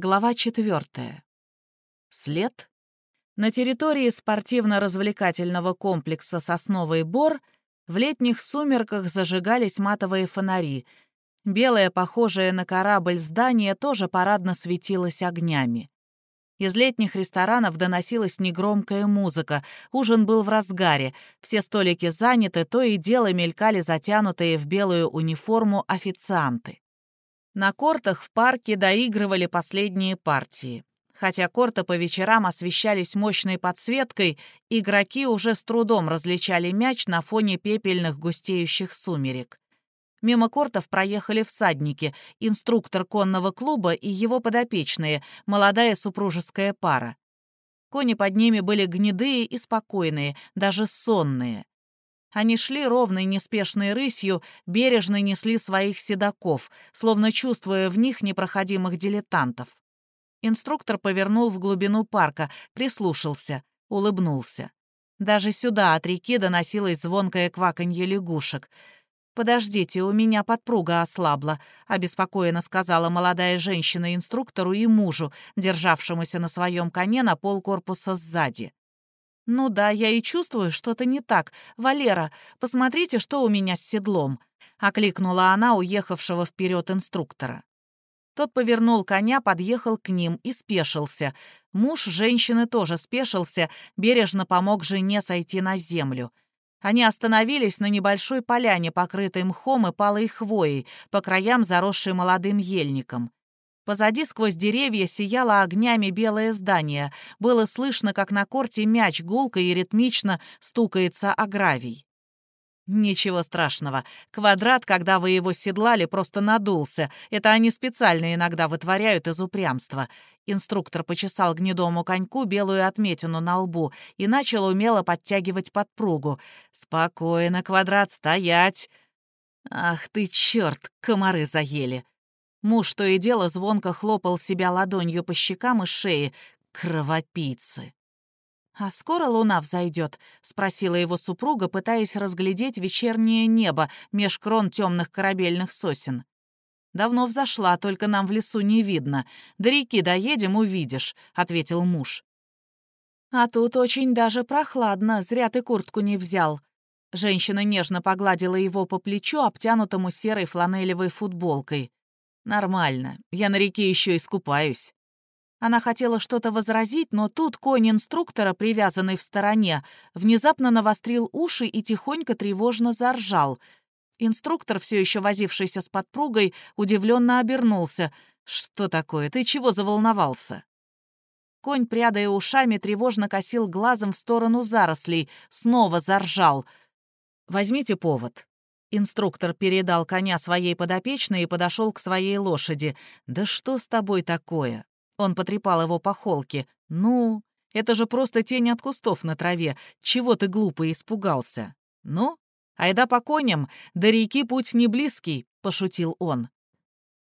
Глава четвертая. След. На территории спортивно-развлекательного комплекса «Сосновый бор» в летних сумерках зажигались матовые фонари. Белое, похожее на корабль здание, тоже парадно светилось огнями. Из летних ресторанов доносилась негромкая музыка. Ужин был в разгаре. Все столики заняты, то и дело мелькали затянутые в белую униформу официанты. На кортах в парке доигрывали последние партии. Хотя корты по вечерам освещались мощной подсветкой, игроки уже с трудом различали мяч на фоне пепельных густеющих сумерек. Мимо кортов проехали всадники, инструктор конного клуба и его подопечные, молодая супружеская пара. Кони под ними были гнедые и спокойные, даже сонные. Они шли ровной неспешной рысью, бережно несли своих седаков, словно чувствуя в них непроходимых дилетантов. Инструктор повернул в глубину парка, прислушался, улыбнулся. Даже сюда от реки доносилось звонкое кваканье лягушек. «Подождите, у меня подпруга ослабла», — обеспокоенно сказала молодая женщина инструктору и мужу, державшемуся на своем коне на полкорпуса сзади. «Ну да, я и чувствую, что-то не так. Валера, посмотрите, что у меня с седлом», — окликнула она уехавшего вперед инструктора. Тот повернул коня, подъехал к ним и спешился. Муж женщины тоже спешился, бережно помог жене сойти на землю. Они остановились на небольшой поляне, покрытой мхом и палой хвоей, по краям заросшей молодым ельником. Позади сквозь деревья сияло огнями белое здание. Было слышно, как на корте мяч гулко и ритмично стукается о гравий. Ничего страшного. Квадрат, когда вы его седлали, просто надулся. Это они специально иногда вытворяют из упрямства. Инструктор почесал гнедому коньку белую отметину на лбу и начал умело подтягивать подпругу. «Спокойно, квадрат, стоять!» «Ах ты, черт, комары заели!» Муж то и дело звонко хлопал себя ладонью по щекам и шее. Кровопийцы. «А скоро луна взойдет?» — спросила его супруга, пытаясь разглядеть вечернее небо меж крон темных корабельных сосен. «Давно взошла, только нам в лесу не видно. До реки доедем, увидишь», — ответил муж. «А тут очень даже прохладно, зря ты куртку не взял». Женщина нежно погладила его по плечу, обтянутому серой фланелевой футболкой. «Нормально. Я на реке еще искупаюсь». Она хотела что-то возразить, но тут конь инструктора, привязанный в стороне, внезапно навострил уши и тихонько тревожно заржал. Инструктор, все еще возившийся с подпругой, удивленно обернулся. «Что такое? Ты чего заволновался?» Конь, прядая ушами, тревожно косил глазом в сторону зарослей, снова заржал. «Возьмите повод», Инструктор передал коня своей подопечной и подошел к своей лошади. «Да что с тобой такое?» Он потрепал его по холке. «Ну, это же просто тень от кустов на траве. Чего ты глупо испугался?» «Ну, айда по коням, до реки путь не близкий», — пошутил он.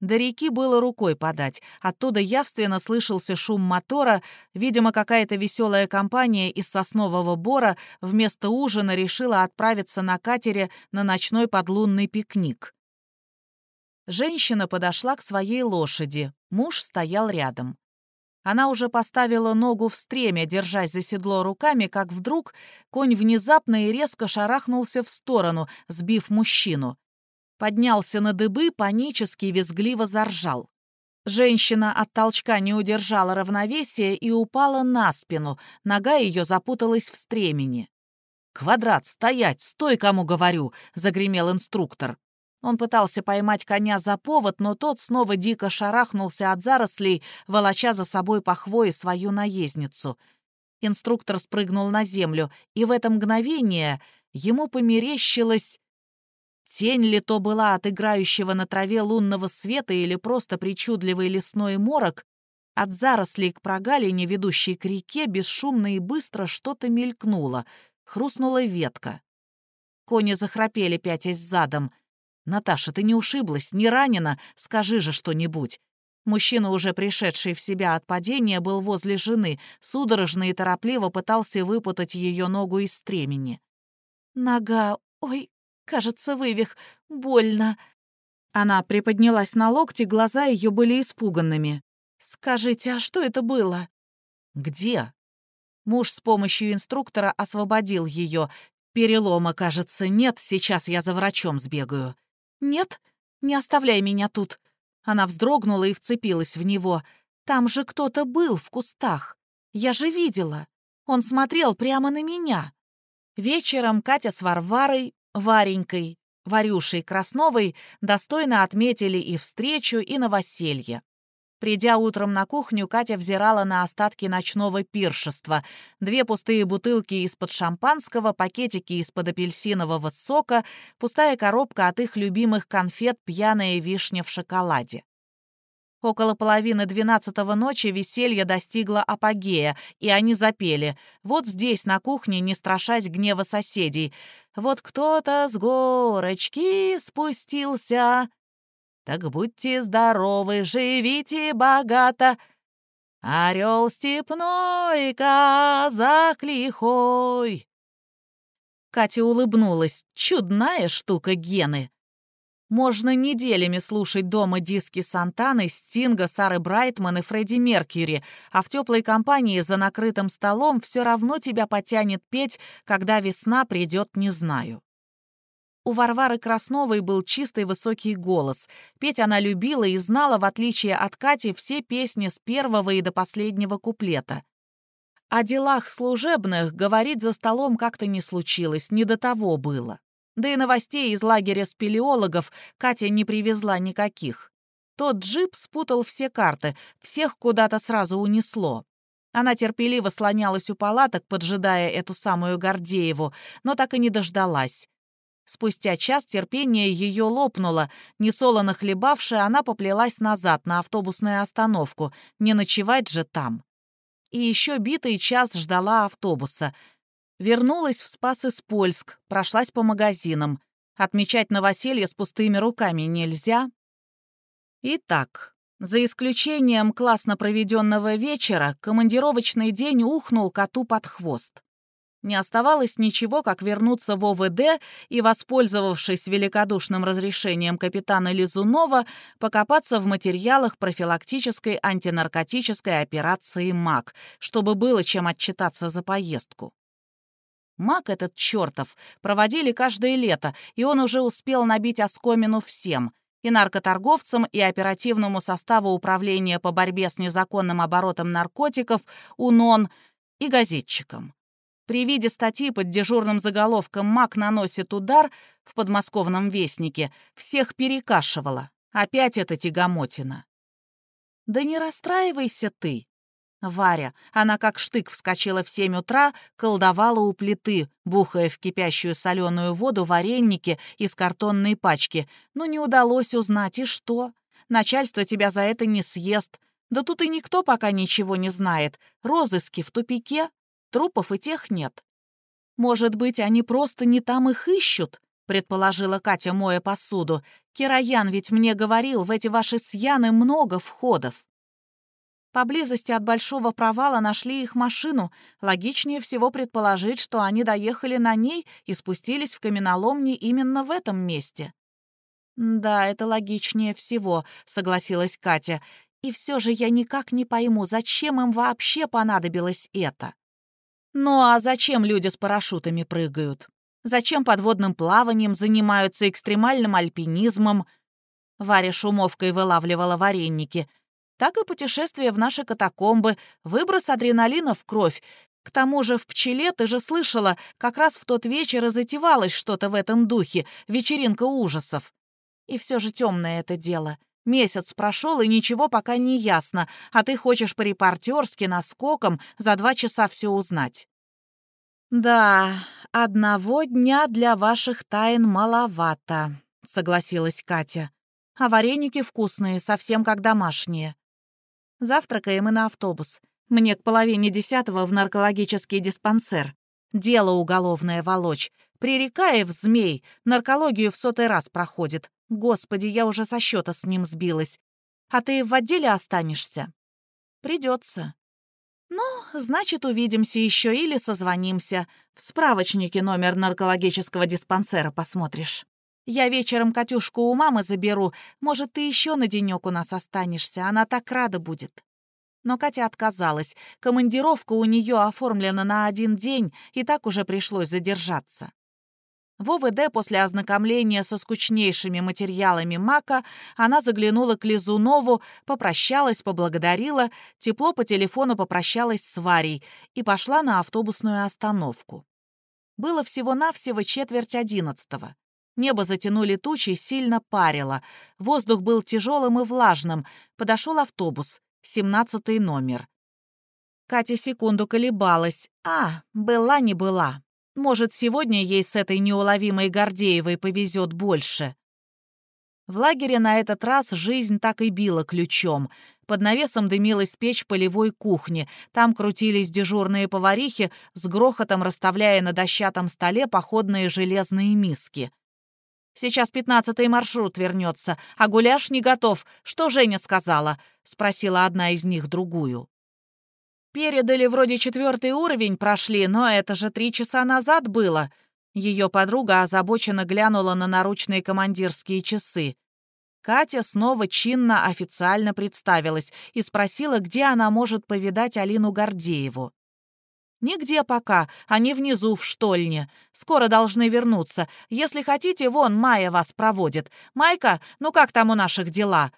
До реки было рукой подать. Оттуда явственно слышался шум мотора. Видимо, какая-то веселая компания из соснового бора вместо ужина решила отправиться на катере на ночной подлунный пикник. Женщина подошла к своей лошади. Муж стоял рядом. Она уже поставила ногу в стремя, держась за седло руками, как вдруг конь внезапно и резко шарахнулся в сторону, сбив мужчину поднялся на дыбы, панически визгливо заржал. Женщина от толчка не удержала равновесия и упала на спину, нога ее запуталась в стремени. «Квадрат, стоять! Стой, кому говорю!» — загремел инструктор. Он пытался поймать коня за повод, но тот снова дико шарахнулся от зарослей, волоча за собой по хвое свою наездницу. Инструктор спрыгнул на землю, и в это мгновение ему померещилось Тень ли то была от играющего на траве лунного света или просто причудливый лесной морок, от зарослей к прогалине, ведущей к реке, бесшумно и быстро что-то мелькнуло, хрустнула ветка. Кони захрапели, пятясь задом. «Наташа, ты не ушиблась, не ранена? Скажи же что-нибудь». Мужчина, уже пришедший в себя от падения, был возле жены, судорожно и торопливо пытался выпутать ее ногу из стремени. «Нога... Ой, Кажется, вывих. Больно». Она приподнялась на локти, глаза ее были испуганными. «Скажите, а что это было?» «Где?» Муж с помощью инструктора освободил ее. «Перелома, кажется, нет, сейчас я за врачом сбегаю». «Нет, не оставляй меня тут». Она вздрогнула и вцепилась в него. «Там же кто-то был в кустах. Я же видела. Он смотрел прямо на меня». Вечером Катя с Варварой, Варенькой, Варюшей Красновой достойно отметили и встречу, и новоселье. Придя утром на кухню, Катя взирала на остатки ночного пиршества. Две пустые бутылки из-под шампанского, пакетики из-под апельсинового сока, пустая коробка от их любимых конфет «Пьяная вишня в шоколаде». Около половины двенадцатого ночи веселье достигло апогея, и они запели. Вот здесь, на кухне, не страшась гнева соседей. Вот кто-то с горочки спустился, так будьте здоровы, живите богато. Орел степной, казак лихой. Катя улыбнулась. Чудная штука гены. Можно неделями слушать дома диски Сантаны, Стинга, Сары Брайтман и Фредди Меркьюри, а в теплой компании за накрытым столом все равно тебя потянет петь, когда весна придет, не знаю. У Варвары Красновой был чистый высокий голос. Петь она любила и знала, в отличие от Кати, все песни с первого и до последнего куплета. О делах служебных говорить за столом как-то не случилось, не до того было. Да и новостей из лагеря спелеологов Катя не привезла никаких. Тот джип спутал все карты, всех куда-то сразу унесло. Она терпеливо слонялась у палаток, поджидая эту самую Гордееву, но так и не дождалась. Спустя час терпение ее лопнуло. Несолоно хлебавшая, она поплелась назад на автобусную остановку. Не ночевать же там. И еще битый час ждала автобуса. Вернулась в Спас-Испольск, прошлась по магазинам. Отмечать новоселье с пустыми руками нельзя. Итак, за исключением классно проведенного вечера, командировочный день ухнул коту под хвост. Не оставалось ничего, как вернуться в ОВД и, воспользовавшись великодушным разрешением капитана Лизунова, покопаться в материалах профилактической антинаркотической операции МАК, чтобы было чем отчитаться за поездку. МАК этот чертов проводили каждое лето, и он уже успел набить оскомину всем — и наркоторговцам, и оперативному составу Управления по борьбе с незаконным оборотом наркотиков, УНОН, и газетчикам. При виде статьи под дежурным заголовком «Мак наносит удар» в подмосковном вестнике всех перекашивало. Опять это тягомотина. «Да не расстраивайся ты!» Варя, она как штык вскочила в семь утра, колдовала у плиты, бухая в кипящую соленую воду вареники из картонной пачки. Но не удалось узнать, и что? Начальство тебя за это не съест. Да тут и никто пока ничего не знает. Розыски в тупике. Трупов и тех нет. Может быть, они просто не там их ищут, предположила Катя, моя посуду. Кираян ведь мне говорил, в эти ваши сьяны много входов. Поблизости от большого провала нашли их машину. Логичнее всего предположить, что они доехали на ней и спустились в каменоломни именно в этом месте. «Да, это логичнее всего», — согласилась Катя. «И все же я никак не пойму, зачем им вообще понадобилось это?» Ну а зачем люди с парашютами прыгают? Зачем подводным плаванием занимаются экстремальным альпинизмом? Варя шумовкой вылавливала вареники. Так и путешествие в наши катакомбы, выброс адреналина в кровь. К тому же в пчеле ты же слышала, как раз в тот вечер и затевалось что-то в этом духе, вечеринка ужасов. И все же темное это дело — Месяц прошел, и ничего пока не ясно, а ты хочешь по-репортерски наскоком за два часа все узнать. «Да, одного дня для ваших тайн маловато», — согласилась Катя. «А вареники вкусные, совсем как домашние. Завтракаем и на автобус. Мне к половине десятого в наркологический диспансер. Дело уголовное волочь. Пререкаев змей наркологию в сотый раз проходит. Господи, я уже со счета с ним сбилась. А ты в отделе останешься? Придется. Ну, значит, увидимся еще или созвонимся. В справочнике номер наркологического диспансера посмотришь. Я вечером Катюшку у мамы заберу. Может, ты еще на денек у нас останешься. Она так рада будет. Но Катя отказалась. Командировка у нее оформлена на один день, и так уже пришлось задержаться. В ОВД после ознакомления со скучнейшими материалами Мака она заглянула к Лизунову, попрощалась, поблагодарила, тепло по телефону попрощалась с Варей и пошла на автобусную остановку. Было всего-навсего четверть одиннадцатого. Небо затянули тучи, сильно парило. Воздух был тяжелым и влажным. Подошел автобус, семнадцатый номер. Катя секунду колебалась. А, была не была. Может, сегодня ей с этой неуловимой Гордеевой повезет больше. В лагере на этот раз жизнь так и била ключом. Под навесом дымилась печь полевой кухни. Там крутились дежурные поварихи, с грохотом расставляя на дощатом столе походные железные миски. «Сейчас пятнадцатый маршрут вернется, а гуляш не готов. Что Женя сказала?» — спросила одна из них другую. Передали вроде четвертый уровень прошли, но это же три часа назад было. Ее подруга озабоченно глянула на наручные командирские часы. Катя снова чинно официально представилась и спросила, где она может повидать Алину Гордееву. «Нигде пока. Они внизу, в штольне. Скоро должны вернуться. Если хотите, вон Майя вас проводит. Майка, ну как там у наших дела?»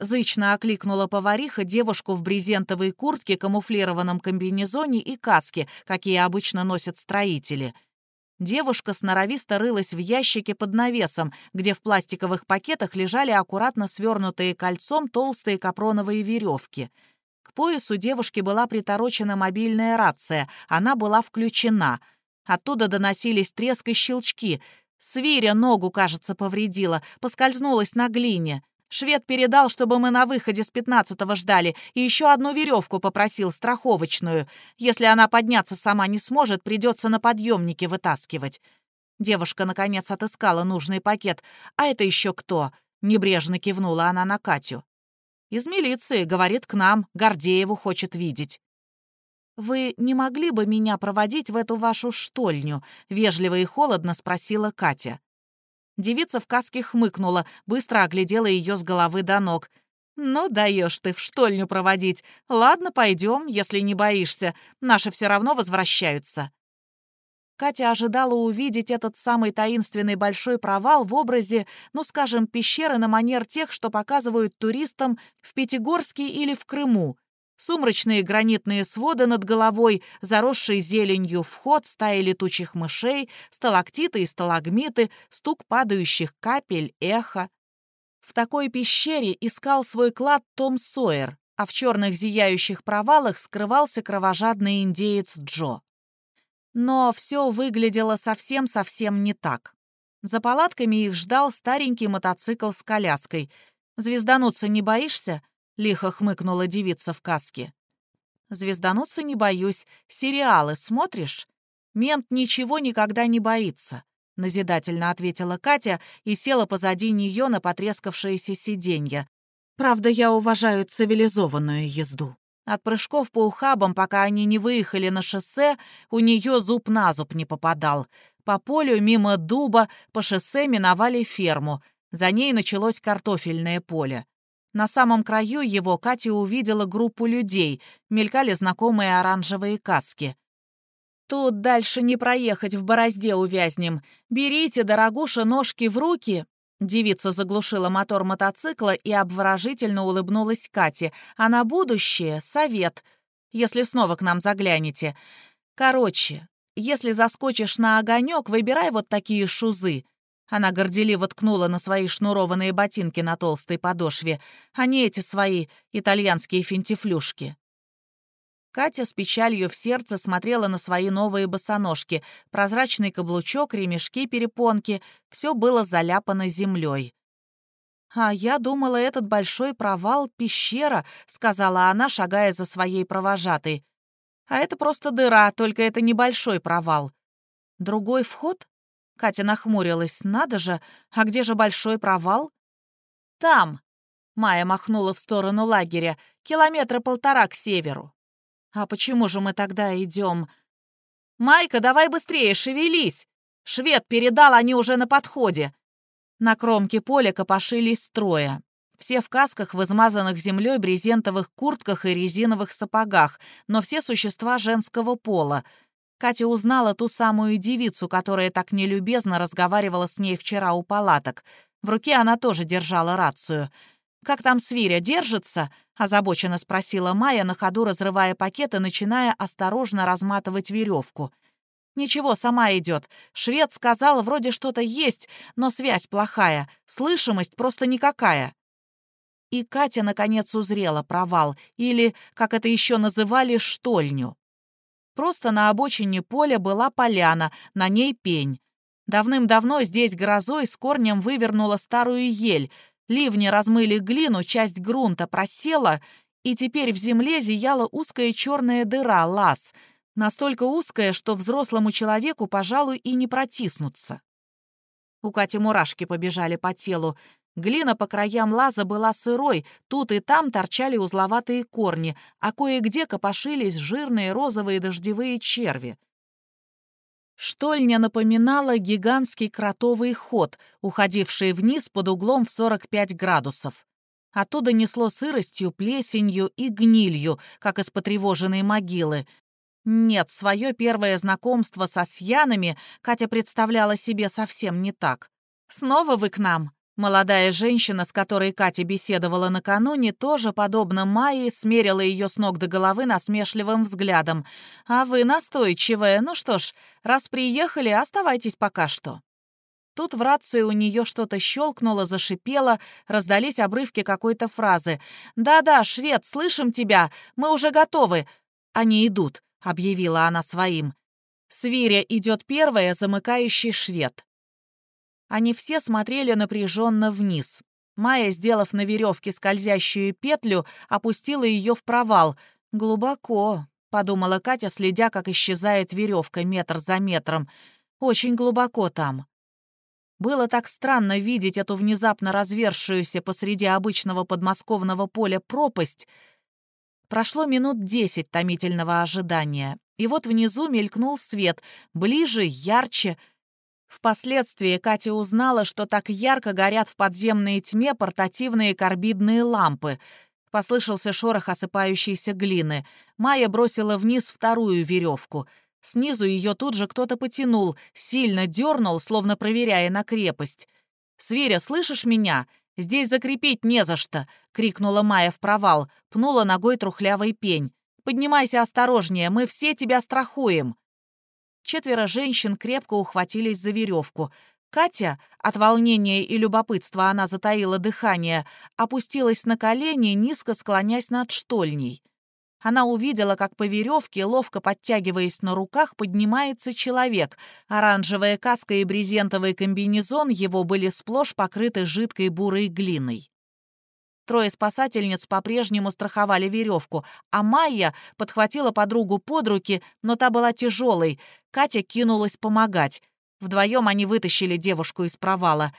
Зычно окликнула повариха девушку в брезентовой куртке, камуфлированном комбинезоне и каске, какие обычно носят строители. Девушка сноровисто рылась в ящике под навесом, где в пластиковых пакетах лежали аккуратно свернутые кольцом толстые капроновые веревки. К поясу девушки была приторочена мобильная рация, она была включена. Оттуда доносились треск и щелчки. Свиря ногу, кажется, повредила, поскользнулась на глине. Швед передал, чтобы мы на выходе с пятнадцатого ждали, и еще одну веревку попросил, страховочную. Если она подняться сама не сможет, придется на подъемнике вытаскивать. Девушка, наконец, отыскала нужный пакет. «А это еще кто?» — небрежно кивнула она на Катю. «Из милиции, говорит, к нам. Гордееву хочет видеть». «Вы не могли бы меня проводить в эту вашу штольню?» — вежливо и холодно спросила Катя. Девица в каске хмыкнула, быстро оглядела ее с головы до ног. «Ну, даешь ты в штольню проводить. Ладно, пойдем, если не боишься. Наши все равно возвращаются». Катя ожидала увидеть этот самый таинственный большой провал в образе, ну, скажем, пещеры на манер тех, что показывают туристам в Пятигорске или в Крыму. Сумрачные гранитные своды над головой, заросший зеленью вход, стаи летучих мышей, сталактиты и сталагмиты, стук падающих капель, эхо. В такой пещере искал свой клад Том Сойер, а в черных зияющих провалах скрывался кровожадный индеец Джо. Но все выглядело совсем-совсем не так. За палатками их ждал старенький мотоцикл с коляской. «Звездануться не боишься?» — лихо хмыкнула девица в каске. «Звездануться не боюсь. Сериалы смотришь? Мент ничего никогда не боится», — назидательно ответила Катя и села позади нее на потрескавшееся сиденье. «Правда, я уважаю цивилизованную езду». От прыжков по ухабам, пока они не выехали на шоссе, у нее зуб на зуб не попадал. По полю, мимо дуба, по шоссе миновали ферму. За ней началось картофельное поле. На самом краю его Катя увидела группу людей, мелькали знакомые оранжевые каски. «Тут дальше не проехать, в борозде увязнем. Берите, дорогуша, ножки в руки!» Девица заглушила мотор мотоцикла и обворожительно улыбнулась Кате. «А на будущее — совет, если снова к нам заглянете. Короче, если заскочишь на огонек, выбирай вот такие шузы. Она горделиво ткнула на свои шнурованные ботинки на толстой подошве, а не эти свои итальянские финтифлюшки. Катя с печалью в сердце смотрела на свои новые босоножки, прозрачный каблучок, ремешки, перепонки. Все было заляпано землей. «А я думала, этот большой провал — пещера», — сказала она, шагая за своей провожатой. «А это просто дыра, только это небольшой провал. Другой вход?» Катя нахмурилась. «Надо же! А где же большой провал?» «Там!» — Майя махнула в сторону лагеря. «Километра полтора к северу». «А почему же мы тогда идем?» «Майка, давай быстрее, шевелись! Швед передал, они уже на подходе!» На кромке поля копошились трое. Все в касках, в измазанных землей брезентовых куртках и резиновых сапогах, но все существа женского пола. Катя узнала ту самую девицу, которая так нелюбезно разговаривала с ней вчера у палаток. В руке она тоже держала рацию. «Как там свиря, держится?» — озабоченно спросила Майя, на ходу разрывая пакет и начиная осторожно разматывать веревку. «Ничего, сама идет. Швед сказал, вроде что-то есть, но связь плохая, слышимость просто никакая». И Катя, наконец, узрела провал, или, как это еще называли, штольню. Просто на обочине поля была поляна, на ней пень. Давным-давно здесь грозой с корнем вывернула старую ель. Ливни размыли глину, часть грунта просела, и теперь в земле зияла узкая черная дыра, лаз, настолько узкая, что взрослому человеку, пожалуй, и не протиснуться. У Кати мурашки побежали по телу. Глина по краям лаза была сырой, тут и там торчали узловатые корни, а кое-где копошились жирные розовые дождевые черви. Штольня напоминала гигантский кротовый ход, уходивший вниз под углом в 45 градусов. Оттуда несло сыростью, плесенью и гнилью, как из потревоженной могилы. Нет, свое первое знакомство со сьянами Катя представляла себе совсем не так. «Снова вы к нам?» Молодая женщина, с которой Катя беседовала накануне, тоже, подобно Майе, смерила ее с ног до головы насмешливым взглядом. «А вы настойчивая. Ну что ж, раз приехали, оставайтесь пока что». Тут в рации у нее что-то щелкнуло, зашипело, раздались обрывки какой-то фразы. «Да-да, швед, слышим тебя, мы уже готовы». «Они идут», — объявила она своим. Свиря идет первая, замыкающий швед. Они все смотрели напряженно вниз. Майя, сделав на веревке скользящую петлю, опустила ее в провал. «Глубоко», — подумала Катя, следя, как исчезает веревка метр за метром. «Очень глубоко там». Было так странно видеть эту внезапно развершуюся посреди обычного подмосковного поля пропасть. Прошло минут десять томительного ожидания, и вот внизу мелькнул свет, ближе, ярче — Впоследствии Катя узнала, что так ярко горят в подземной тьме портативные карбидные лампы. Послышался шорох осыпающейся глины. Майя бросила вниз вторую веревку. Снизу ее тут же кто-то потянул, сильно дернул, словно проверяя на крепость. «Свиря, слышишь меня? Здесь закрепить не за что!» — крикнула Майя в провал, пнула ногой трухлявый пень. «Поднимайся осторожнее, мы все тебя страхуем!» Четверо женщин крепко ухватились за веревку. Катя, от волнения и любопытства она затаила дыхание, опустилась на колени, низко склонясь над штольней. Она увидела, как по веревке, ловко подтягиваясь на руках, поднимается человек. Оранжевая каска и брезентовый комбинезон его были сплошь покрыты жидкой бурой глиной. Трое спасательниц по-прежнему страховали веревку, а Майя подхватила подругу под руки, но та была тяжелой. Катя кинулась помогать. Вдвоем они вытащили девушку из провала.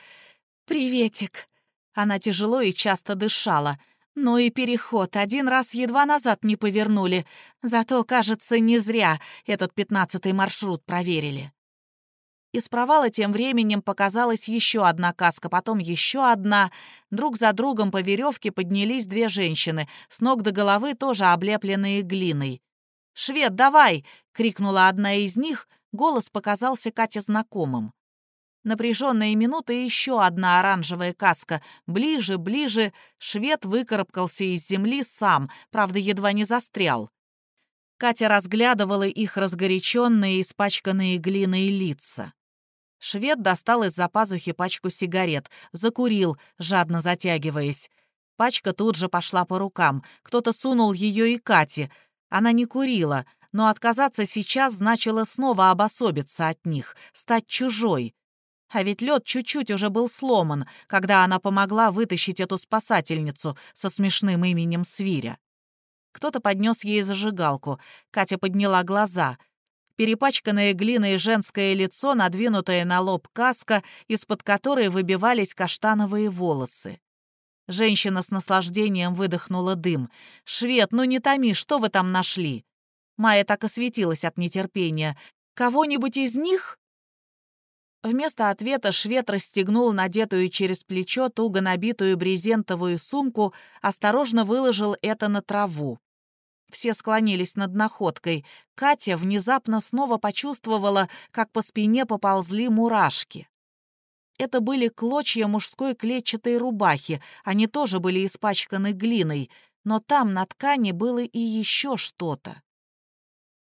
«Приветик!» Она тяжело и часто дышала. Ну и переход. Один раз едва назад не повернули. Зато, кажется, не зря этот пятнадцатый маршрут проверили. Из провала тем временем показалась еще одна каска, потом еще одна. Друг за другом по веревке поднялись две женщины, с ног до головы тоже облепленные глиной. «Швед, давай!» — крикнула одна из них, голос показался Кате знакомым. Напряженная минута и еще одна оранжевая каска. Ближе, ближе. Швед выкарабкался из земли сам, правда, едва не застрял. Катя разглядывала их разгоряченные, испачканные глиной лица. Швед достал из-за пазухи пачку сигарет, закурил, жадно затягиваясь. Пачка тут же пошла по рукам. Кто-то сунул ее и Кате. Она не курила, но отказаться сейчас значило снова обособиться от них, стать чужой. А ведь лед чуть-чуть уже был сломан, когда она помогла вытащить эту спасательницу со смешным именем Свиря. Кто-то поднес ей зажигалку. Катя подняла глаза — перепачканное глиной женское лицо, надвинутое на лоб каска, из-под которой выбивались каштановые волосы. Женщина с наслаждением выдохнула дым. «Швед, ну не томи, что вы там нашли?» Майя так и светилась от нетерпения. «Кого-нибудь из них?» Вместо ответа швед расстегнул надетую через плечо туго набитую брезентовую сумку, осторожно выложил это на траву. Все склонились над находкой. Катя внезапно снова почувствовала, как по спине поползли мурашки. Это были клочья мужской клетчатой рубахи, они тоже были испачканы глиной, но там на ткани было и еще что-то.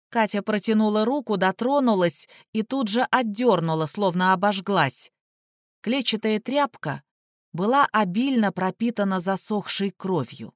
Катя протянула руку, дотронулась и тут же отдернула, словно обожглась. Клетчатая тряпка была обильно пропитана засохшей кровью.